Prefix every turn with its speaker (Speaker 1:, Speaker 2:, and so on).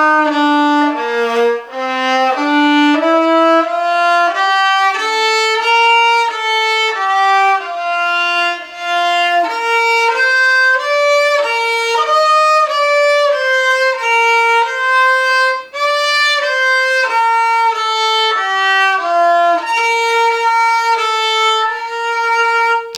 Speaker 1: Tchau!